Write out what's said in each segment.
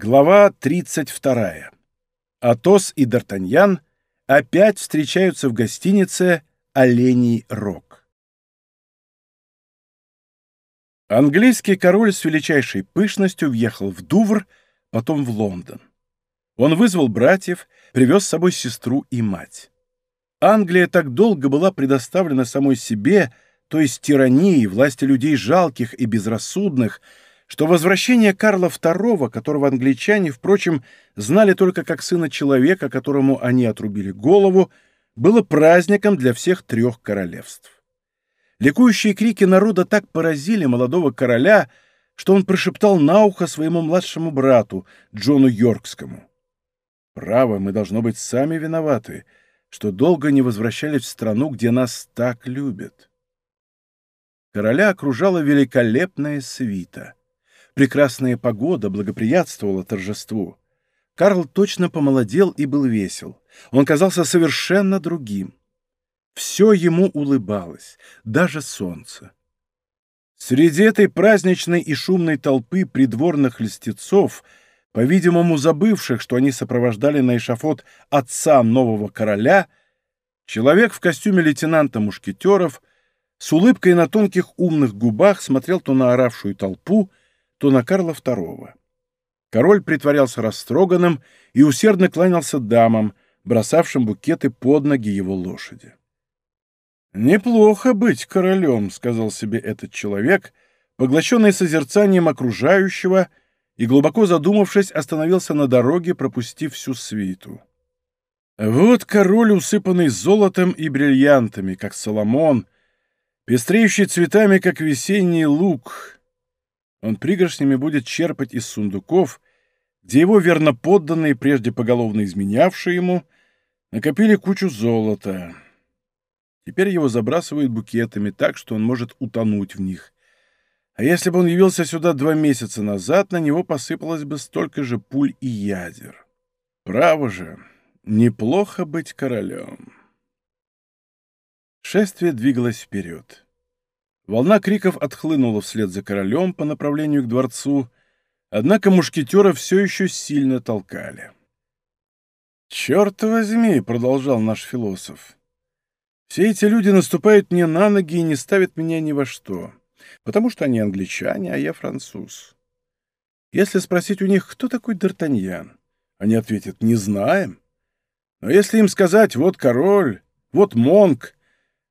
Глава 32. Атос и Д'Артаньян опять встречаются в гостинице «Оленей Рог». Английский король с величайшей пышностью въехал в Дувр, потом в Лондон. Он вызвал братьев, привез с собой сестру и мать. Англия так долго была предоставлена самой себе, то есть тирании, власти людей жалких и безрассудных, что возвращение Карла II, которого англичане, впрочем, знали только как сына человека, которому они отрубили голову, было праздником для всех трех королевств. Ликующие крики народа так поразили молодого короля, что он прошептал на ухо своему младшему брату, Джону Йоркскому. «Право, мы, должно быть, сами виноваты, что долго не возвращались в страну, где нас так любят». Короля окружала великолепная свита — Прекрасная погода благоприятствовала торжеству. Карл точно помолодел и был весел. Он казался совершенно другим. Все ему улыбалось, даже солнце. Среди этой праздничной и шумной толпы придворных льстецов, по-видимому, забывших, что они сопровождали на эшафот отца нового короля, человек в костюме лейтенанта мушкетеров с улыбкой на тонких умных губах смотрел то на оравшую толпу, то на Карла II. Король притворялся растроганным и усердно кланялся дамам, бросавшим букеты под ноги его лошади. «Неплохо быть королем», — сказал себе этот человек, поглощенный созерцанием окружающего, и, глубоко задумавшись, остановился на дороге, пропустив всю свиту. Вот король, усыпанный золотом и бриллиантами, как Соломон, пестреющий цветами, как весенний лук, он пригоршнями будет черпать из сундуков, где его верноподданные, прежде поголовно изменявшие ему, накопили кучу золота. Теперь его забрасывают букетами так, что он может утонуть в них. А если бы он явился сюда два месяца назад, на него посыпалось бы столько же пуль и ядер. Право же, неплохо быть королем. Шествие двигалось вперед. Волна криков отхлынула вслед за королем по направлению к дворцу, однако мушкетера все еще сильно толкали. «Черт возьми!» — продолжал наш философ. «Все эти люди наступают мне на ноги и не ставят меня ни во что, потому что они англичане, а я француз. Если спросить у них, кто такой Д'Артаньян, они ответят «не знаем». Но если им сказать «вот король», «вот монк»,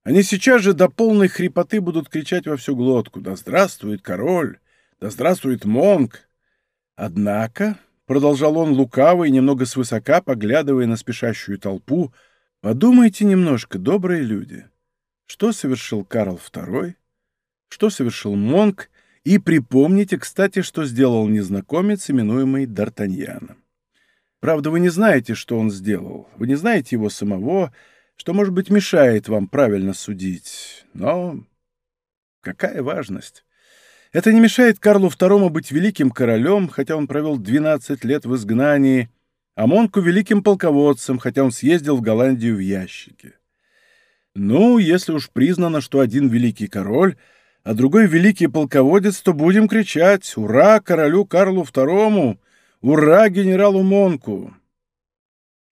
они сейчас же до полной хрипоты будут кричать во всю глотку «Да здравствует король! Да здравствует монг!» Однако, — продолжал он лукаво и немного свысока, поглядывая на спешащую толпу, — подумайте немножко, добрые люди, что совершил Карл II, что совершил монг, и припомните, кстати, что сделал незнакомец, именуемый Д'Артаньяном. Правда, вы не знаете, что он сделал, вы не знаете его самого, — что, может быть, мешает вам правильно судить. Но какая важность? Это не мешает Карлу II быть великим королем, хотя он провел 12 лет в изгнании, а Монку — великим полководцем, хотя он съездил в Голландию в ящике. Ну, если уж признано, что один великий король, а другой великий полководец, то будем кричать «Ура королю Карлу II! Ура генералу Монку!»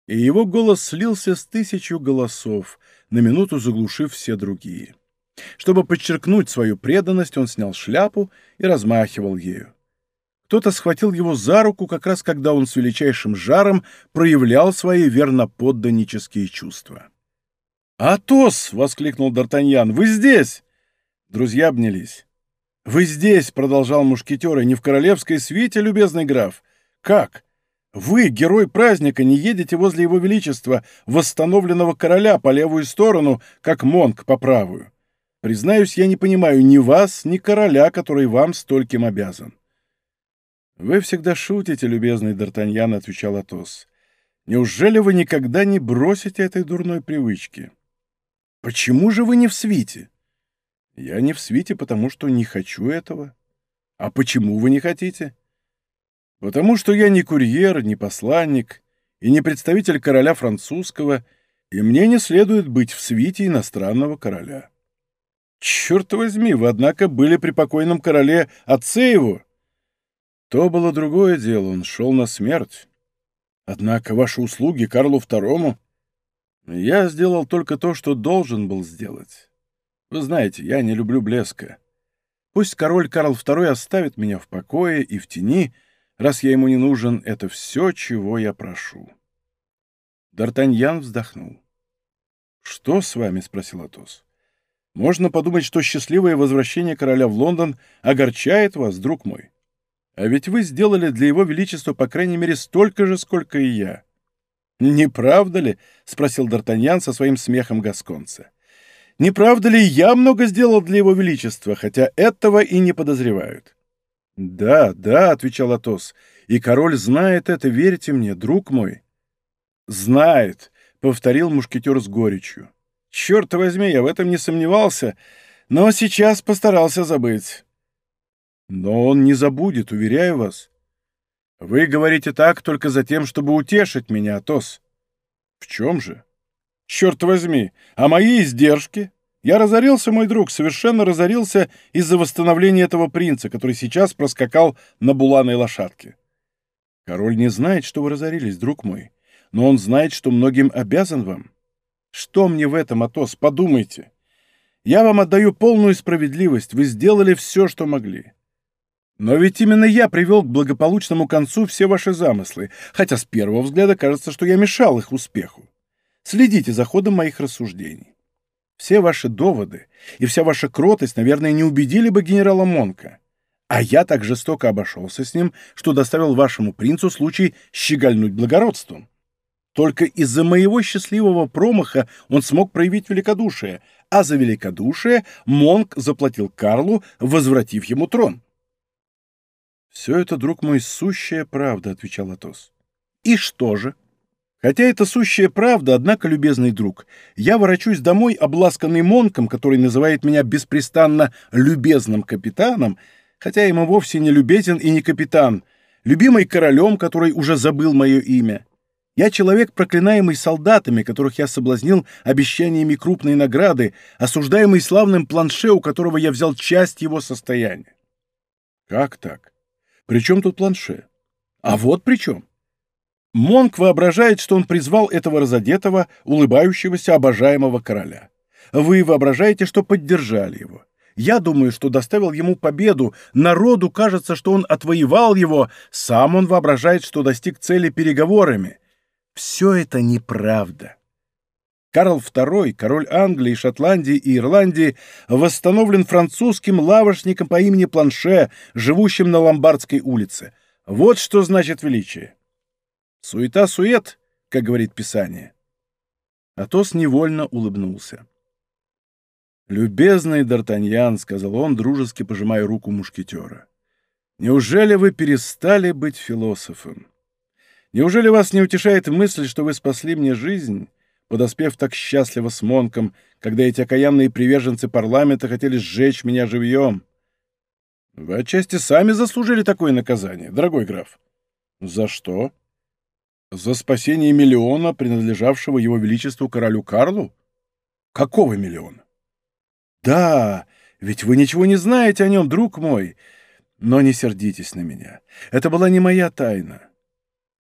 И его голос слился с тысячу голосов, на минуту заглушив все другие. Чтобы подчеркнуть свою преданность, он снял шляпу и размахивал ею. Кто-то схватил его за руку, как раз когда он с величайшим жаром проявлял свои верноподданнические чувства. «Атос!» — воскликнул Д'Артаньян. «Вы здесь!» Друзья обнялись. «Вы здесь!» — продолжал мушкетер, — «и не в королевской свите, любезный граф. Как? Вы, герой праздника, не едете возле его величества, восстановленного короля по левую сторону, как монг по правую. Признаюсь, я не понимаю ни вас, ни короля, который вам стольким обязан. «Вы всегда шутите, любезный Д'Артаньян», — отвечал Атос. «Неужели вы никогда не бросите этой дурной привычки?» «Почему же вы не в свите?» «Я не в свите, потому что не хочу этого». «А почему вы не хотите?» Потому что я не курьер, не посланник и не представитель короля французского, и мне не следует быть в свите иностранного короля. Черт возьми, вы, однако, были при покойном короле его. То было другое дело, он шел на смерть. Однако ваши услуги Карлу II... Я сделал только то, что должен был сделать. Вы знаете, я не люблю блеска. Пусть король Карл II оставит меня в покое и в тени, раз я ему не нужен, это все, чего я прошу. Д'Артаньян вздохнул. «Что с вами?» — спросил Атос. «Можно подумать, что счастливое возвращение короля в Лондон огорчает вас, друг мой. А ведь вы сделали для его величества, по крайней мере, столько же, сколько и я». «Не правда ли?» — спросил Д'Артаньян со своим смехом гасконца. «Не правда ли я много сделал для его величества, хотя этого и не подозревают?» «Да, да», — отвечал Атос, — «и король знает это, верьте мне, друг мой». «Знает», — повторил мушкетер с горечью. «Черт возьми, я в этом не сомневался, но сейчас постарался забыть». «Но он не забудет, уверяю вас». «Вы говорите так только за тем, чтобы утешить меня, Атос». «В чем же?» «Черт возьми, а мои издержки?» Я разорился, мой друг, совершенно разорился из-за восстановления этого принца, который сейчас проскакал на буланой лошадке. Король не знает, что вы разорились, друг мой но он знает, что многим обязан вам. Что мне в этом, Атос, подумайте. Я вам отдаю полную справедливость, вы сделали все, что могли. Но ведь именно я привел к благополучному концу все ваши замыслы, хотя с первого взгляда кажется, что я мешал их успеху. Следите за ходом моих рассуждений. Все ваши доводы и вся ваша кротость, наверное, не убедили бы генерала Монка. А я так жестоко обошелся с ним, что доставил вашему принцу случай щегольнуть благородством. Только из-за моего счастливого промаха он смог проявить великодушие, а за великодушие Монк заплатил Карлу, возвратив ему трон. «Все это, друг мой, сущая правда», — отвечал Атос. «И что же?» «Хотя это сущая правда, однако, любезный друг, я ворочусь домой, обласканный Монком, который называет меня беспрестанно любезным капитаном, хотя ему вовсе не любезен и не капитан, любимый королем, который уже забыл мое имя». Я человек, проклинаемый солдатами, которых я соблазнил обещаниями крупной награды, осуждаемый славным планше, у которого я взял часть его состояния. Как так? При чем тут планше? А вот при чем. Монк воображает, что он призвал этого разодетого, улыбающегося, обожаемого короля. Вы воображаете, что поддержали его. Я думаю, что доставил ему победу. Народу кажется, что он отвоевал его. Сам он воображает, что достиг цели переговорами. Все это неправда. Карл II, король Англии, Шотландии и Ирландии, восстановлен французским лавошником по имени Планше, живущим на Ломбардской улице. Вот что значит величие. Суета-сует, как говорит Писание. Атос невольно улыбнулся. «Любезный Д'Артаньян», — сказал он, дружески пожимая руку мушкетера, — «неужели вы перестали быть философом? Неужели вас не утешает мысль, что вы спасли мне жизнь, подоспев так счастливо с Монком, когда эти окаянные приверженцы парламента хотели сжечь меня живьем? Вы отчасти сами заслужили такое наказание, дорогой граф. За что? За спасение миллиона, принадлежавшего его величеству королю Карлу? Какого миллиона? Да, ведь вы ничего не знаете о нем, друг мой. Но не сердитесь на меня. Это была не моя тайна.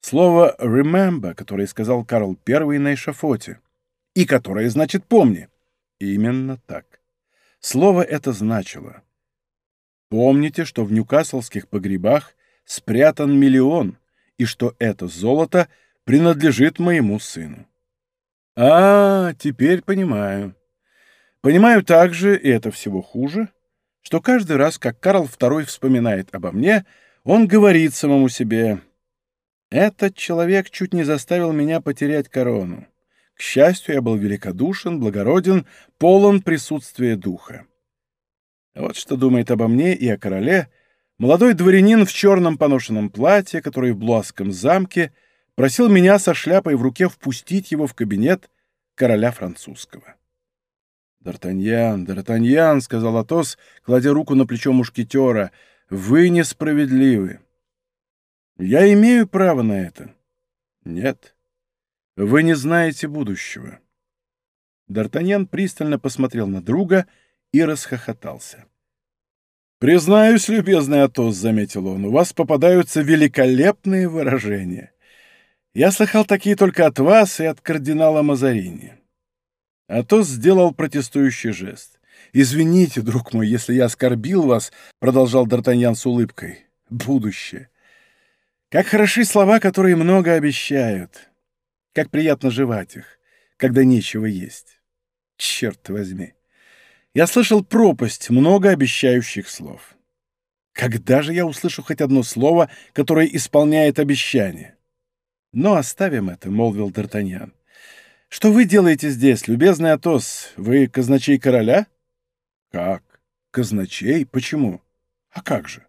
Слово «remember», которое сказал Карл I на эшафоте, и которое значит «помни». Именно так. Слово это значило. Помните, что в ньюкаслских погребах спрятан миллион, и что это золото принадлежит моему сыну. А, теперь понимаю. Понимаю также, и это всего хуже, что каждый раз, как Карл II вспоминает обо мне, он говорит самому себе — этот человек чуть не заставил меня потерять корону. К счастью, я был великодушен, благороден, полон присутствия духа. Вот что думает обо мне и о короле молодой дворянин в черном поношенном платье, который в Блуасском замке просил меня со шляпой в руке впустить его в кабинет короля французского. «Д'Артаньян, Д'Артаньян», — сказал Атос, кладя руку на плечо мушкетера, — «вы несправедливы. Я имею право на это? Нет. Вы не знаете будущего. Д'Артаньян пристально посмотрел на друга и расхохотался. «Признаюсь, любезный Атос», — заметил он, — «у вас попадаются великолепные выражения. Я слыхал такие только от вас и от кардинала Мазарини». Атос сделал протестующий жест. «Извините, друг мой, если я оскорбил вас», — продолжал Д'Артаньян с улыбкой. «Будущее. Как хороши слова, которые много обещают. Как приятно жевать их, когда нечего есть. Черт возьми. Я слышал пропасть много обещающих слов. Когда же я услышу хоть одно слово, которое исполняет обещание? Но оставим это, — молвил Д'Артаньян. Что вы делаете здесь, любезный Атос? Вы казначей короля? Как? Казначей? Почему? А как же?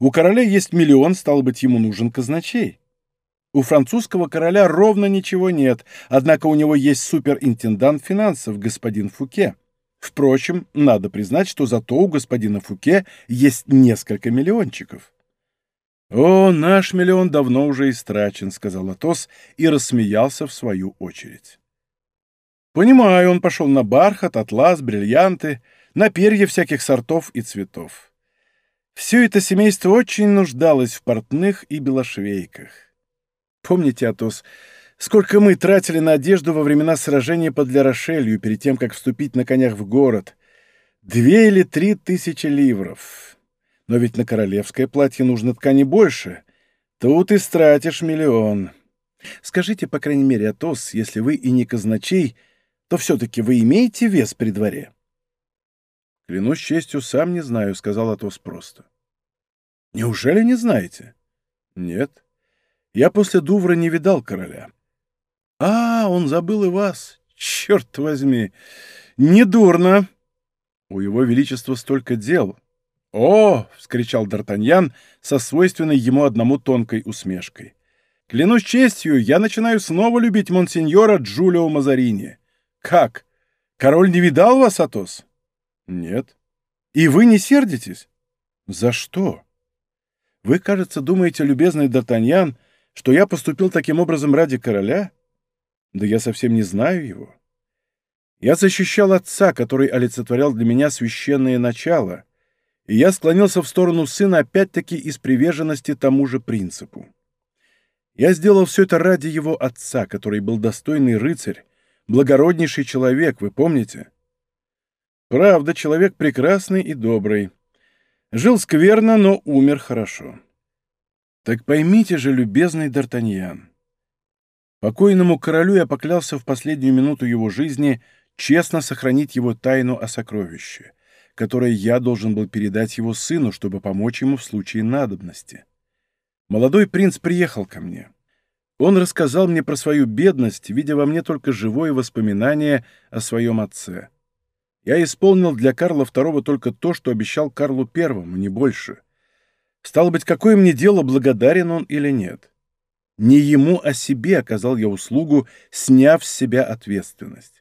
У короля есть миллион, стало быть, ему нужен казначей. У французского короля ровно ничего нет, однако у него есть суперинтендант финансов, господин Фуке. Впрочем, надо признать, что зато у господина Фуке есть несколько миллиончиков. «О, наш миллион давно уже истрачен», — сказал Атос и рассмеялся в свою очередь. «Понимаю, он пошел на бархат, атлас, бриллианты, на перья всяких сортов и цветов. Все это семейство очень нуждалось в портных и белошвейках. Помните, Атос, Сколько мы тратили на одежду во времена сражения под Лярошелью перед тем, как вступить на конях в город? Две или три тысячи ливров. Но ведь на королевское платье нужно ткани больше. Тут и стратишь миллион. Скажите, по крайней мере, Атос, если вы и не казначей, то все-таки вы имеете вес при дворе? Клянусь честью, сам не знаю, — сказал Атос просто. Неужели не знаете? Нет. Я после Дувра не видал короля. А, он забыл и вас. Черт возьми! Недурно! У его величества столько дел. О! — вскричал Д'Артаньян со свойственной ему одному тонкой усмешкой. Клянусь честью, я начинаю снова любить монсеньора Джулио Мазарини. Как? Король не видал вас, Атос? Нет. И вы не сердитесь? За что? Вы, кажется, думаете, любезный Д'Артаньян, что я поступил таким образом ради короля? Да я совсем не знаю его. Я защищал отца, который олицетворял для меня священное начало, и я склонился в сторону сына опять-таки из приверженности тому же принципу. Я сделал все это ради его отца, который был достойный рыцарь, благороднейший человек, вы помните? Правда, человек прекрасный и добрый. Жил скверно, но умер хорошо. Так поймите же, любезный Д'Артаньян, Покойному королю я поклялся в последнюю минуту его жизни честно сохранить его тайну о сокровище, которое я должен был передать его сыну, чтобы помочь ему в случае надобности. Молодой принц приехал ко мне. Он рассказал мне про свою бедность, видя во мне только живое воспоминание о своем отце. Я исполнил для Карла II только то, что обещал Карлу I, не больше. Стало быть, какое мне дело, благодарен он или нет? Не ему, а себе оказал я услугу, сняв с себя ответственность.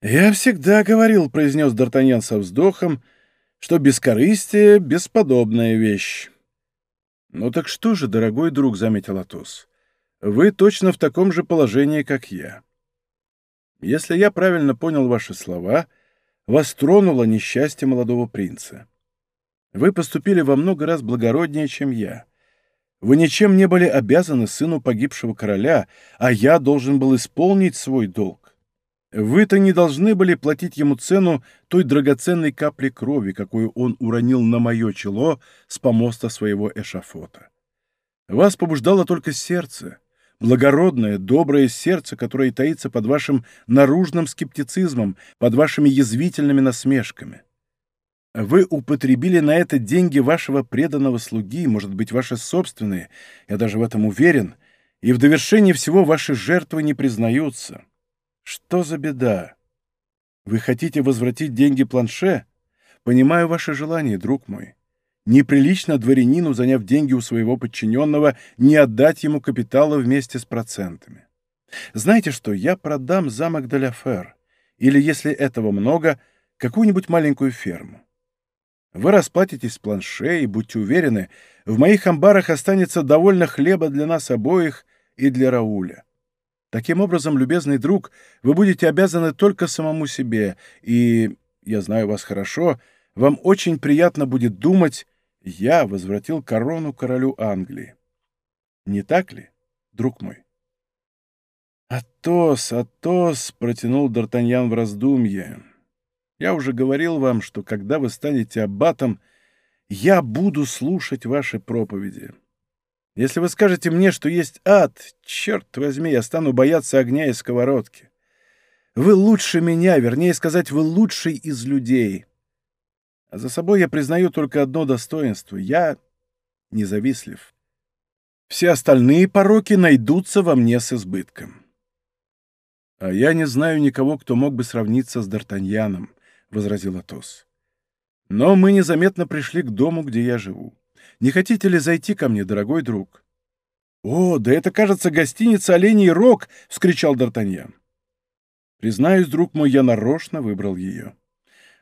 «Я всегда говорил», — произнес Д'Артаньян со вздохом, «что бескорыстие — бесподобная вещь». «Ну так что же, дорогой друг», — заметил Атос, — «вы точно в таком же положении, как я. Если я правильно понял ваши слова, вас тронуло несчастье молодого принца. Вы поступили во много раз благороднее, чем я». Вы ничем не были обязаны сыну погибшего короля, а я должен был исполнить свой долг. Вы-то не должны были платить ему цену той драгоценной капли крови, какую он уронил на мое чело с помоста своего эшафота. Вас побуждало только сердце, благородное, доброе сердце, которое таится под вашим наружным скептицизмом, под вашими язвительными насмешками. Вы употребили на это деньги вашего преданного слуги, может быть, ваши собственные, я даже в этом уверен, и в довершении всего ваши жертвы не признаются. Что за беда? Вы хотите возвратить деньги планше? Понимаю ваше желание, друг мой. Неприлично дворянину, заняв деньги у своего подчиненного, не отдать ему капитала вместе с процентами. Знаете что, я продам замок Деляфер, или, если этого много, какую-нибудь маленькую ферму. Вы расплатитесь планше, и будьте уверены, в моих амбарах останется довольно хлеба для нас обоих и для Рауля. Таким образом, любезный друг, вы будете обязаны только самому себе, и, я знаю вас хорошо, вам очень приятно будет думать, я возвратил корону королю Англии. Не так ли, друг мой? «Атос, Атос!» — протянул Д'Артаньян в раздумье. «Я уже говорил вам, что когда вы станете аббатом, я буду слушать ваши проповеди. Если вы скажете мне, что есть ад, черт возьми, я стану бояться огня и сковородки. Вы лучше меня, вернее сказать, вы лучший из людей. А за собой я признаю только одно достоинство — я независлив. Все остальные пороки найдутся во мне с избытком. «А я не знаю никого, кто мог бы сравниться с Д'Артаньяном», — возразил Атос. «Но мы незаметно пришли к дому, где я живу. Не хотите ли зайти ко мне, дорогой друг?» «О, да это, кажется, гостиница «Оленей рог!» — вскричал Д'Артаньян. «Признаюсь, друг мой, я нарочно выбрал ее.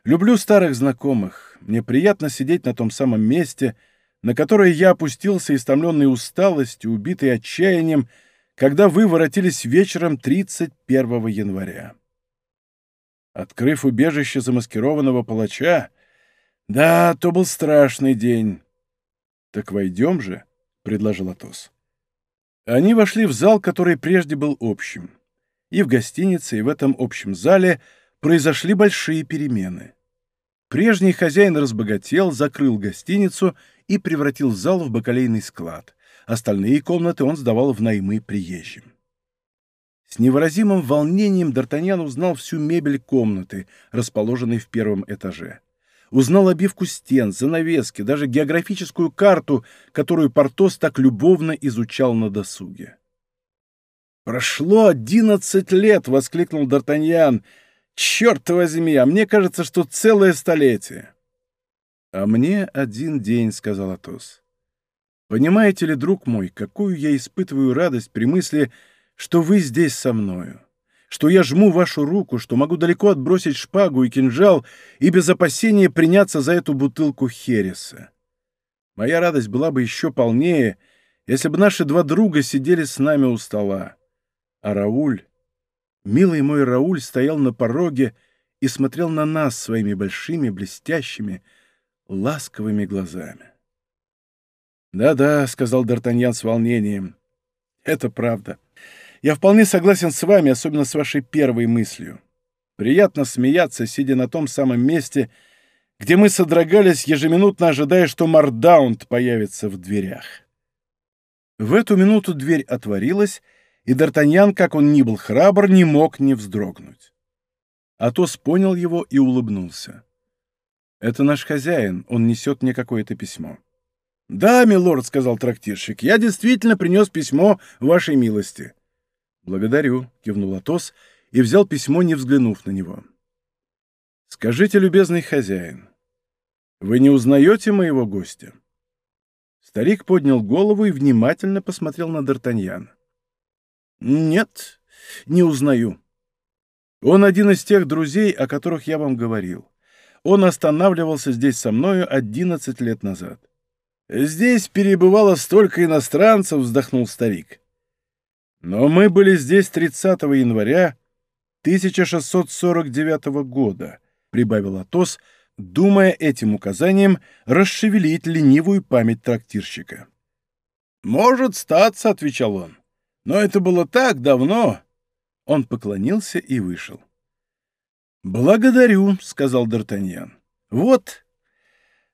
Люблю старых знакомых. Мне приятно сидеть на том самом месте, на которое я опустился, истомленный усталостью, убитый отчаянием, — когда вы воротились вечером 31 января. Открыв убежище замаскированного палача, да, то был страшный день. Так войдем же, — предложил Атос. Они вошли в зал, который прежде был общим. И в гостинице, и в этом общем зале произошли большие перемены. Прежний хозяин разбогател, закрыл гостиницу и превратил зал в бакалейный склад. Остальные комнаты он сдавал в наймы приезжим. С невыразимым волнением Д'Артаньян узнал всю мебель комнаты, расположенной в первом этаже. Узнал обивку стен, занавески, даже географическую карту, которую Портос так любовно изучал на досуге. «Прошло одиннадцать лет!» — воскликнул Д'Артаньян. «Черт возьми, а мне кажется, что целое столетие!» «А мне один день», — сказал Атос. Понимаете ли, друг мой, какую я испытываю радость при мысли, что вы здесь со мною, что я жму вашу руку, что могу далеко отбросить шпагу и кинжал и без опасения приняться за эту бутылку Хереса. Моя радость была бы еще полнее, если бы наши два друга сидели с нами у стола. А Рауль, милый мой Рауль, стоял на пороге и смотрел на нас своими большими, блестящими, ласковыми глазами. «Да-да», — сказал Д'Артаньян с волнением. «Это правда. Я вполне согласен с вами, особенно с вашей первой мыслью. Приятно смеяться, сидя на том самом месте, где мы содрогались, ежеминутно ожидая, что Мардаунд появится в дверях». В эту минуту дверь отворилась, и Д'Артаньян, как он ни был храбр, не мог не вздрогнуть. Атос понял его и улыбнулся. «Это наш хозяин, он несет мне какое-то письмо». «Да, милорд», — сказал трактирщик, — «я действительно принес письмо вашей милости». «Благодарю», — кивнул Атос и взял письмо, не взглянув на него. «Скажите, любезный хозяин, вы не узнаете моего гостя?» Старик поднял голову и внимательно посмотрел на Д'Артаньяна. «Нет, не узнаю. Он один из тех друзей, о которых я вам говорил. Он останавливался здесь со мною одиннадцать лет назад. «Здесь перебывало столько иностранцев», — вздохнул старик. «Но мы были здесь 30 января 1649 года», — прибавил Атос, думая этим указанием расшевелить ленивую память трактирщика. «Может статься», — отвечал он. «Но это было так давно». Он поклонился и вышел. «Благодарю», — сказал Д'Артаньян. «Вот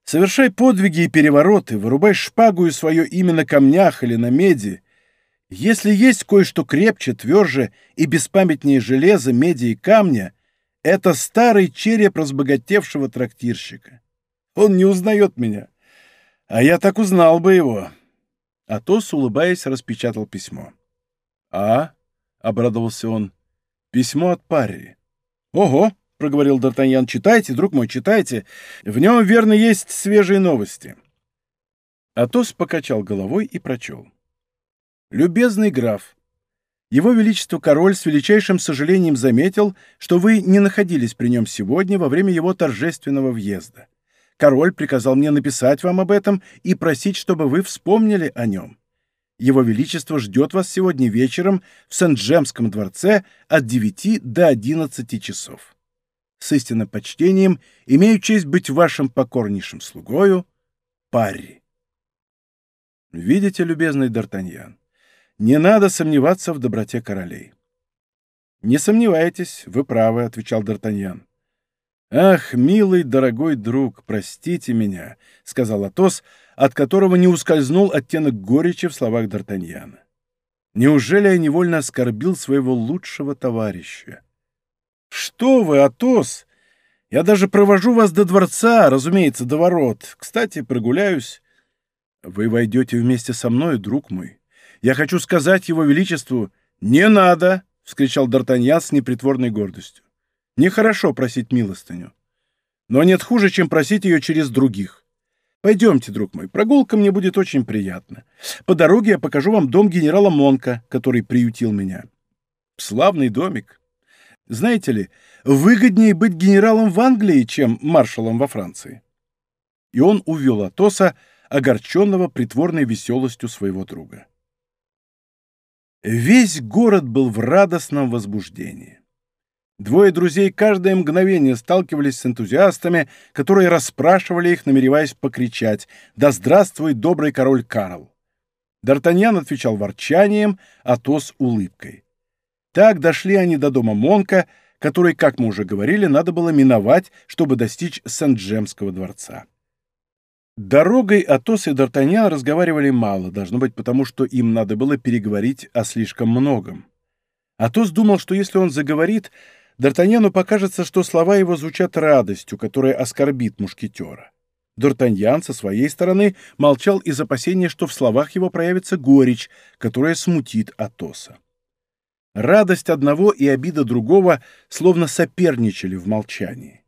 Совершай подвиги и перевороты, вырубай шпагу и свое имя на камнях или на меди. Если есть кое-что крепче, тверже и беспамятнее железа, меди и камня, это старый череп разбогатевшего трактирщика. Он не узнает меня. А я так узнал бы его. Атос, улыбаясь, распечатал письмо. «А?» — обрадовался он. «Письмо от Парри». «Ого!» — проговорил Д'Артаньян. «Читайте, друг мой, читайте. В нем, верно, есть свежие новости». Атос покачал головой и прочел. «Любезный граф, его Величество Король с величайшим сожалением заметил, что вы не находились при нем сегодня во время его торжественного въезда. Король приказал мне написать вам об этом и просить, чтобы вы вспомнили о нем. Его Величество ждет вас сегодня вечером в Сент-Джемском дворце от 9 до 11 часов. с истинным почтением имею честь быть вашим покорнейшим слугою, Парри. Видите, любезный Д'Артаньян, не надо сомневаться в доброте королей. «Не сомневайтесь, вы правы», — отвечал Д'Артаньян. «Ах, милый, дорогой друг, простите меня», — сказал Атос, от которого не ускользнул оттенок горечи в словах Д'Артаньяна. «Неужели я невольно оскорбил своего лучшего товарища?» «Что вы, Атос! Я даже провожу вас до дворца, разумеется, до ворот. Кстати, прогуляюсь». «Вы войдете вместе со мной, друг мой. Я хочу сказать его величеству...» «Не надо!» — вскричал Д'Артаньян с непритворной гордостью. «Нехорошо просить милостыню. Но нет хуже, чем просить ее через других. Пойдемте, друг мой, прогулка мне будет очень приятна. По дороге я покажу вам дом генерала Монка, который приютил меня. Славный домик. Знаете ли, выгоднее быть генералом в Англии, чем маршалом во Франции». И он увел Атоса, огорченного притворной веселостью своего друга. Весь город был в радостном возбуждении. Двое друзей каждое мгновение сталкивались с энтузиастами, которые расспрашивали их, намереваясь покричать «Да здравствуй, добрый король Карл!». Д'Артаньян отвечал ворчанием, а Тос — улыбкой. Так дошли они до дома Монка, который, как мы уже говорили, надо было миновать, чтобы достичь Сент-Джемского дворца. Дорогой Атос и Д'Артаньян разговаривали мало, должно быть потому, что им надо было переговорить о слишком многом. Атос думал, что если он заговорит, Д'Артаньяну покажется, что слова его звучат радостью, которая оскорбит мушкетера. Д'Артаньян со своей стороны молчал из опасения, что в словах его проявится горечь, которая смутит Атоса. Радость одного и обида другого словно соперничали в молчании.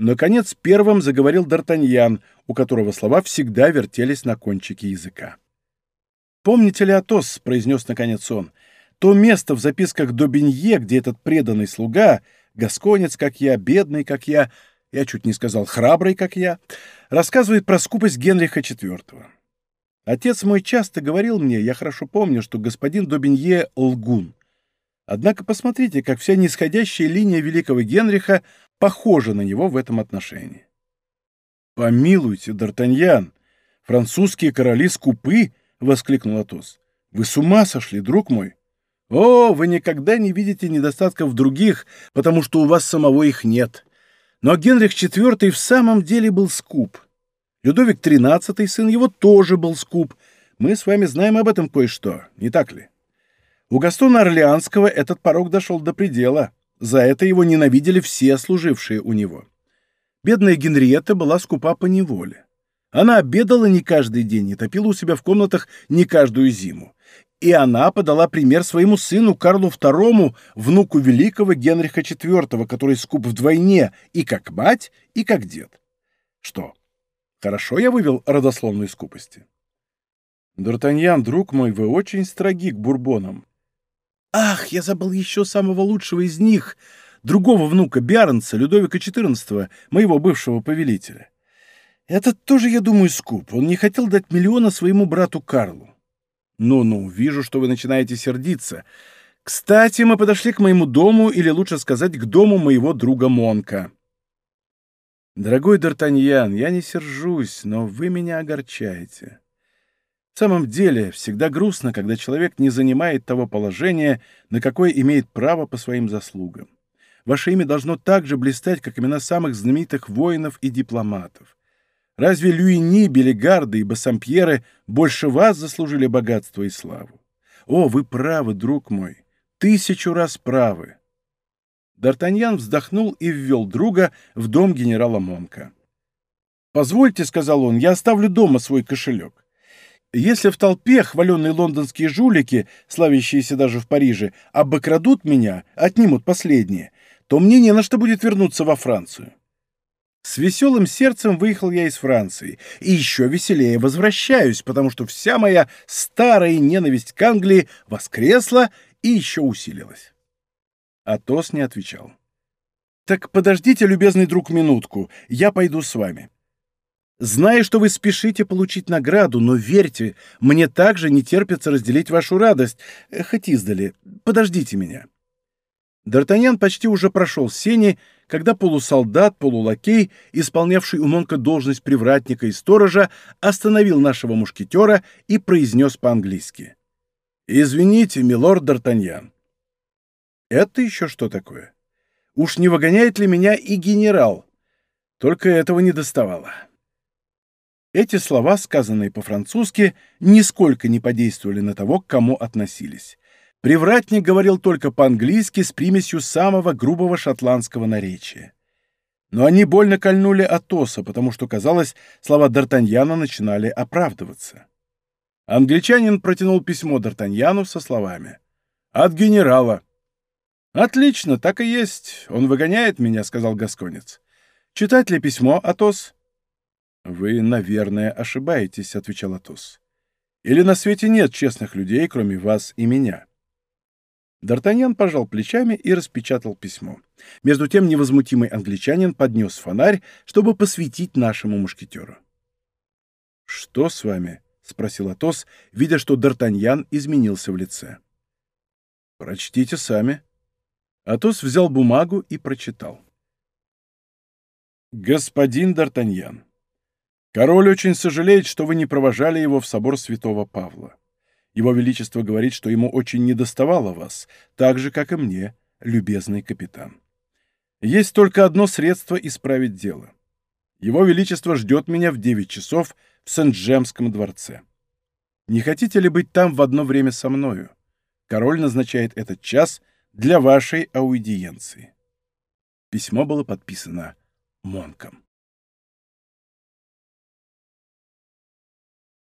Наконец, первым заговорил Д'Артаньян, у которого слова всегда вертелись на кончике языка. «Помните ли, Атос, — произнес наконец он, — то место в записках Добинье, где этот преданный слуга, гасконец, как я, бедный, как я, я чуть не сказал храбрый, как я, рассказывает про скупость Генриха IV. Отец мой часто говорил мне, я хорошо помню, что господин Добинье — лгун. Однако посмотрите, как вся нисходящая линия великого Генриха похожа на него в этом отношении. «Помилуйте, Д'Артаньян! Французские короли скупы!» — воскликнул Атос. «Вы с ума сошли, друг мой! О, вы никогда не видите недостатков других, потому что у вас самого их нет. Но Генрих IV в самом деле был скуп. Людовик XIII, сын его, тоже был скуп. Мы с вами знаем об этом кое-что, не так ли? У Гастона Орлеанского этот порог дошел до предела. За это его ненавидели все служившие у него. Бедная Генриетта была скупа по неволе. Она обедала не каждый день и топила у себя в комнатах не каждую зиму. И она подала пример своему сыну Карлу II, внуку великого Генриха IV, который скуп вдвойне и как мать, и как дед. Что, хорошо я вывел родословной скупости? Д'Артаньян, друг мой, вы очень строги к бурбонам. Ах, я забыл еще самого лучшего из них, другого внука Биарнца, Людовика XIV, моего бывшего повелителя. Этот тоже, я думаю, скуп. Он не хотел дать миллиона своему брату Карлу. Ну-ну, вижу, что вы начинаете сердиться. Кстати, мы подошли к моему дому, или лучше сказать, к дому моего друга Монка. Дорогой Д'Артаньян, я не сержусь, но вы меня огорчаете. В самом деле, всегда грустно, когда человек не занимает того положения, на какое имеет право по своим заслугам. Ваше имя должно так же блистать, как имена самых знаменитых воинов и дипломатов. Разве Люини, Белигарды и Бассампьеры больше вас заслужили богатство и славу? О, вы правы, друг мой, тысячу раз правы. Д'Артаньян вздохнул и ввел друга в дом генерала Монка. «Позвольте, — сказал он, — я оставлю дома свой кошелек. Если в толпе хваленные лондонские жулики, славящиеся даже в Париже, обокрадут меня, отнимут последнее, то мне не на что будет вернуться во Францию. С веселым сердцем выехал я из Франции, и еще веселее возвращаюсь, потому что вся моя старая ненависть к Англии воскресла и еще усилилась. Атос не отвечал. «Так подождите, любезный друг, минутку, я пойду с вами». Знаю, что вы спешите получить награду, но верьте, мне также не терпится разделить вашу радость, хоть издали. Подождите меня». Д'Артаньян почти уже прошел сени, когда полусолдат, полулакей, исполнявший у Монка должность привратника и сторожа, остановил нашего мушкетера и произнес по-английски. «Извините, милорд Д'Артаньян». «Это еще что такое? Уж не выгоняет ли меня и генерал?» Только этого не доставало. Эти слова, сказанные по-французски, нисколько не подействовали на того, к кому относились. Привратник говорил только по-английски с примесью самого грубого шотландского наречия. Но они больно кольнули Атоса, потому что, казалось, слова Д'Артаньяна начинали оправдываться. Англичанин протянул письмо Д'Артаньяну со словами «От генерала». «Отлично, так и есть. Он выгоняет меня», — сказал Гасконец. «Читать ли письмо, Атос?» «Вы, наверное, ошибаетесь», — отвечал Атос. «Или на свете нет честных людей, кроме вас и меня?» Д'Артаньян пожал плечами и распечатал письмо. Между тем невозмутимый англичанин поднес фонарь, чтобы посветить нашему мушкетеру. «Что с вами?» — спросил Атос, видя, что Д'Артаньян изменился в лице. «Прочтите сами». Атос взял бумагу и прочитал. «Господин Д'Артаньян, король очень сожалеет, что вы не провожали его в собор святого Павла. Его Величество говорит, что ему очень недоставало вас, так же, как и мне, любезный капитан. Есть только одно средство исправить дело. Его Величество ждет меня в девять часов в Сент-Джемском дворце. Не хотите ли быть там в одно время со мною? Король назначает этот час для вашей аудиенции. Письмо было подписано Монком.